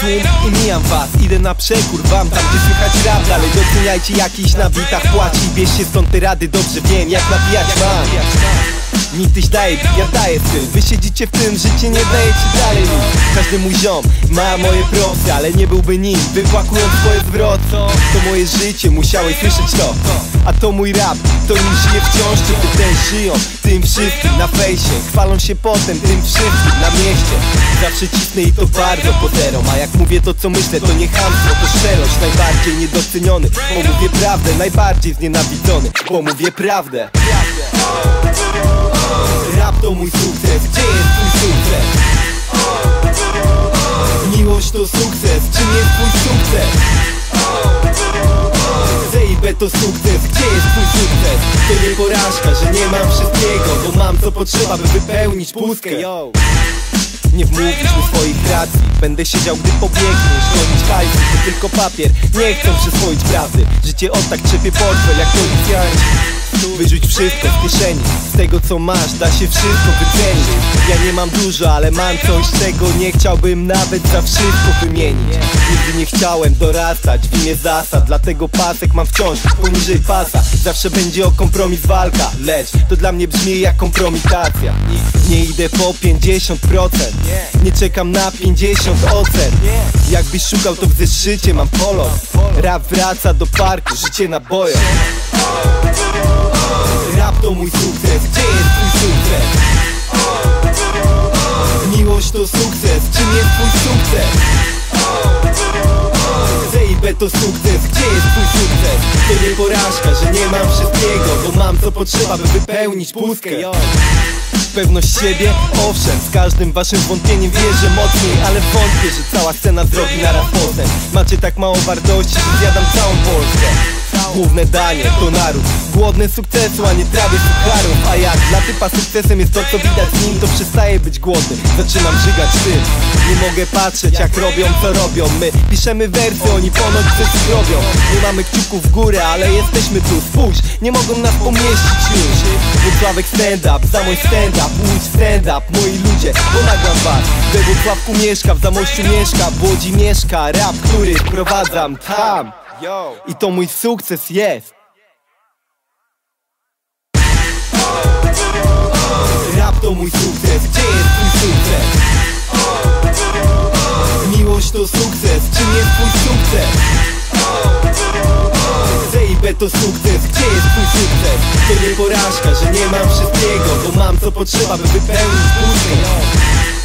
tłum i mijam was Idę na przekór wam, tam gdzie słychać rap. Dalej doceniajcie jakiś na bitach płaci. Bierzcie stąd te rady, dobrze wiem jak nabijać mam. Mi tyś daje, ja daję styl Wy siedzicie w tym, życie nie dajecie dalej Każdy mój ziom ma moje prosy Ale nie byłby nim, wypłakując swoje zwroty To moje życie, musiałeś słyszeć to. A to mój rap, to nim żyje wciąż Czy ty też żyją, tym wszystkim na fejsie. Chwalą się potem tym wszystkim na mieście. Zawsze cisnę i to bardzo po zero A jak mówię to co myślę, to nie hamstwo, to szczerość. Najbardziej niedoceniony, bo mówię prawdę. Najbardziej znienawidzony, bo mówię prawdę. Rap to mój sukces, gdzie jest twój sukces? Miłość to sukces, czym jest twój sukces? To sukces, gdzie jest twój sukces? To nie porażka, że nie mam wszystkiego Bo mam co potrzeba, by wypełnić pustkę. Nie wmówisz mi swoich racji. Będę siedział, gdy pobiegniesz Gonić hajsu, to tylko papier. Nie chcą przyswoić prawdy Życie od tak trzepie portfel jak policjanci Wyrzuć wszystko z kieszeni. Z tego co masz da się wszystko wycenić. Ja nie mam dużo, ale mam coś czego nie chciałbym nawet za wszystko wymienić. Nigdy nie chciałem dorastać w imię zasad Dlatego pasek mam wciąż poniżej pasa. Zawsze będzie o kompromis walka Lecz to dla mnie brzmi jak kompromitacja. Nie idę po 50% Nie czekam na 50 ocen. Jakbyś szukał to w zeszycie mam kolor Rap wraca do parku, życie na Rap to mój sukces, gdzie jest twój sukces? Miłość to sukces, czym jest twój sukces? CIB to sukces, gdzie jest twój sukces? To nie porażka, że nie mam wszystkiego Bo mam co potrzeba, by wypełnić pustkę Pewność siebie? Owszem, z każdym waszym wątpieniem wierzę mocniej Ale wątpię, że cała scena zrobi naraz postęp Macie tak mało wartości, że zjadam całą Polskę. Główne danie to naród. Głodny sukcesu, a nie trawie sucharów A jak dla typa sukcesem jest to co widać z nim To przestaje być głodny, zaczynam żygać tym. Nie mogę patrzeć jak robią co robią. My piszemy wersy, oni ponoć coś robią Nie mamy kciuków w górę, ale jesteśmy tu. Spójrz, nie mogą nas pomieścić już. Włocławek stand up, za mój stand up Łódź stand up, moi ludzie, pomagam was. We Włocławku mieszka, w Zamościu mieszka W Łodzi mieszka, rap, który wprowadzam tam. I to mój sukces jest. Rap to mój sukces, gdzie jest twój sukces? Miłość to sukces, czym jest twój sukces? CIB to sukces, gdzie jest twój sukces? To nie porażka, że nie mam wszystkiego mam co potrzeba, by wypełnić pustkę